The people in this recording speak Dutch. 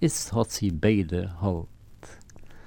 is hat sie beide halt.